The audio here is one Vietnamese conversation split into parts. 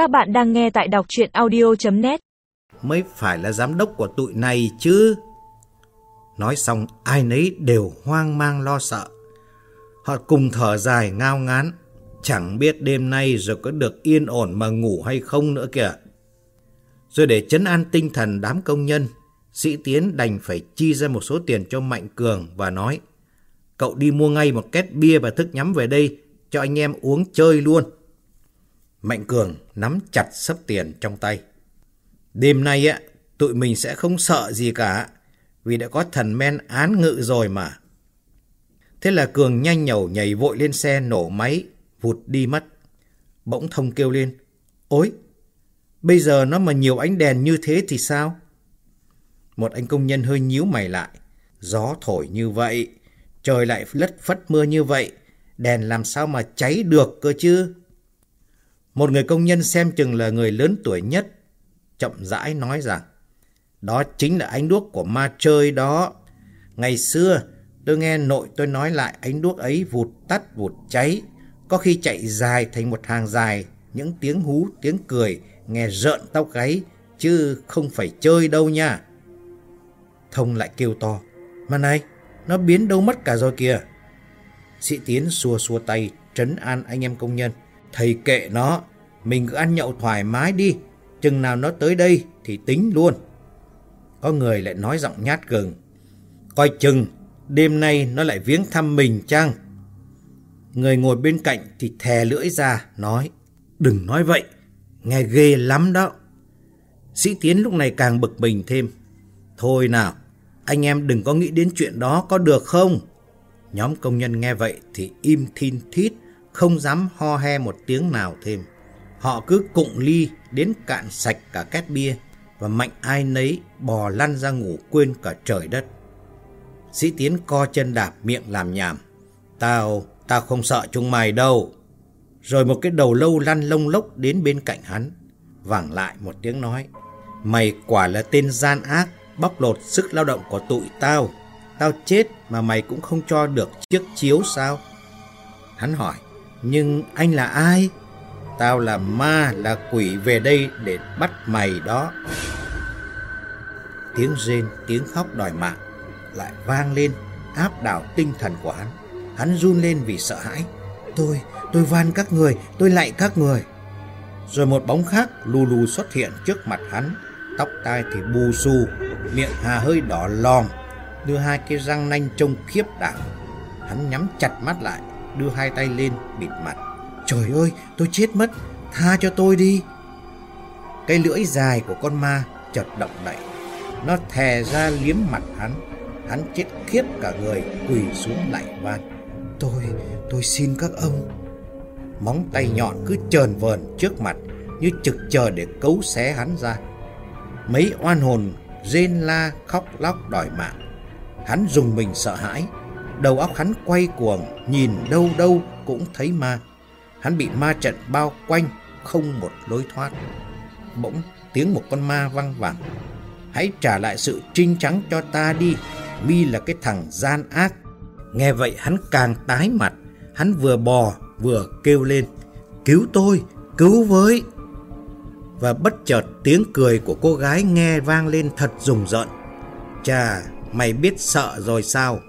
Các bạn đang nghe tại đọc chuyện audio.net Mới phải là giám đốc của tụi này chứ. Nói xong ai nấy đều hoang mang lo sợ. Họ cùng thở dài ngao ngán. Chẳng biết đêm nay rồi có được yên ổn mà ngủ hay không nữa kìa. Rồi để chấn an tinh thần đám công nhân, sĩ Tiến đành phải chi ra một số tiền cho Mạnh Cường và nói Cậu đi mua ngay một két bia và thức nhắm về đây cho anh em uống chơi luôn. Mạnh Cường nắm chặt sấp tiền trong tay. Đêm nay á, tụi mình sẽ không sợ gì cả, vì đã có thần men án ngự rồi mà. Thế là Cường nhanh nhẩu nhảy vội lên xe nổ máy, vụt đi mất. Bỗng thông kêu lên, ôi, bây giờ nó mà nhiều ánh đèn như thế thì sao? Một anh công nhân hơi nhíu mày lại, gió thổi như vậy, trời lại lất phất mưa như vậy, đèn làm sao mà cháy được cơ chứ? Một người công nhân xem chừng là người lớn tuổi nhất, chậm rãi nói rằng, đó chính là ánh đuốc của ma chơi đó. Ngày xưa, tôi nghe nội tôi nói lại ánh đuốc ấy vụt tắt vụt cháy, có khi chạy dài thành một hàng dài, những tiếng hú, tiếng cười, nghe rợn tóc gáy, chứ không phải chơi đâu nha. Thông lại kêu to, mà này, nó biến đâu mất cả rồi kìa. Sĩ Tiến xua xua tay, trấn an anh em công nhân. Thầy kệ nó, mình cứ ăn nhậu thoải mái đi, chừng nào nó tới đây thì tính luôn. Có người lại nói giọng nhát gừng. Coi chừng, đêm nay nó lại viếng thăm mình chăng? Người ngồi bên cạnh thì thè lưỡi ra, nói. Đừng nói vậy, nghe ghê lắm đó. Sĩ Tiến lúc này càng bực mình thêm. Thôi nào, anh em đừng có nghĩ đến chuyện đó có được không? Nhóm công nhân nghe vậy thì im thin thít, không dám ho he một tiếng nào thêm. Họ cứ cụng ly đến cạn sạch cả két bia và mạnh ai nấy bò lăn ra ngủ quên cả trời đất. Sĩ Tiến co chân đạp miệng làm nhảm. Tao, tao không sợ chúng mày đâu. Rồi một cái đầu lâu lăn lông lốc đến bên cạnh hắn. Vẳng lại một tiếng nói. Mày quả là tên gian ác, bóc lột sức lao động của tụi tao. Tao chết mà mày cũng không cho được chiếc chiếu sao? Hắn hỏi, nhưng anh là ai? Tao là ma, là quỷ về đây để bắt mày đó. Tiếng rên, tiếng khóc đòi mạng lại vang lên áp đảo tinh thần của hắn. Hắn run lên vì sợ hãi. Tôi, tôi van các người, tôi lạy các người. Rồi một bóng khác lù lù xuất hiện trước mặt hắn. Tóc tai thì bù xù, miệng hà hơi đỏ lòm, đưa hai cái răng nanh trông khiếp đảm. Hắn nhắm chặt mắt lại, đưa hai tay lên bịt mặt. Trời ơi, tôi chết mất, tha cho tôi đi. Cái lưỡi dài của con ma chợt động đậy. Nó thè ra liếm mặt hắn. Hắn chết khiếp cả người, quỳ xuống lại van. Tôi, tôi xin các ông. Móng tay nhọn cứ trờn vờn trước mặt, như trực chờ để cấu xé hắn ra. Mấy oan hồn rên la khóc lóc đòi mạng. Hắn dùng mình sợ hãi, đầu óc hắn quay cuồng, nhìn đâu đâu cũng thấy ma. Hắn bị ma trận bao quanh, không một lối thoát. Bỗng tiếng một con ma văng vẳng. Hãy trả lại sự trinh trắng cho ta đi, mi là cái thằng gian ác. Nghe vậy hắn càng tái mặt, hắn vừa bò vừa kêu lên. Cứu tôi, cứu với. Và bất chợt tiếng cười của cô gái nghe vang lên thật rùng rợn. Chà, mày biết sợ rồi sao?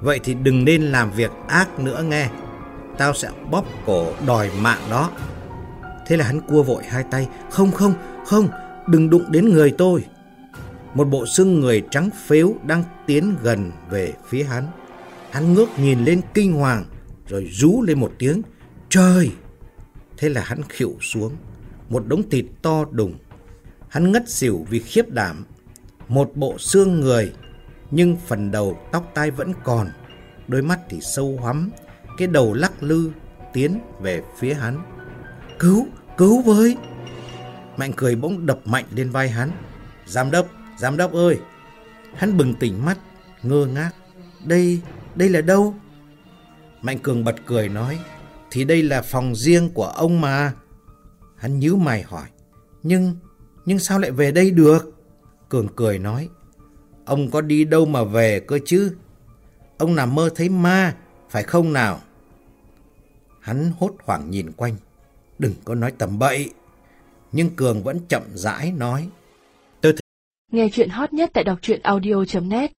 Vậy thì đừng nên làm việc ác nữa nghe. Tao sẽ bóp cổ đòi mạng đó. Thế là hắn cua vội hai tay. Không không, không, đừng đụng đến người tôi. Một bộ xương người trắng phếu đang tiến gần về phía hắn. Hắn ngước nhìn lên kinh hoàng, rồi rú lên một tiếng. Trời! Thế là hắn khịu xuống. Một đống thịt to đùng. Hắn ngất xỉu vì khiếp đảm. Một bộ xương người, nhưng phần đầu tóc tai vẫn còn. Đôi mắt thì sâu hoắm, cái đầu lắc lư tiến về phía hắn. Cứu, cứu với! Mạnh cười bỗng đập mạnh lên vai hắn. Giám đốc, giám đốc ơi! Hắn bừng tỉnh mắt, ngơ ngác. Đây, đây là đâu? Mạnh Cường bật cười nói, thì đây là phòng riêng của ông mà. Hắn nhíu mày hỏi, nhưng, nhưng sao lại về đây được? Cường cười nói, ông có đi đâu mà về cơ chứ? Ông nằm mơ thấy ma, phải không nào? Hắn hốt hoảng nhìn quanh, đừng có nói tầm bậy. Nhưng Cường vẫn chậm rãi nói. tôi Nghe chuyện hot nhất tại đọc truyện audio.net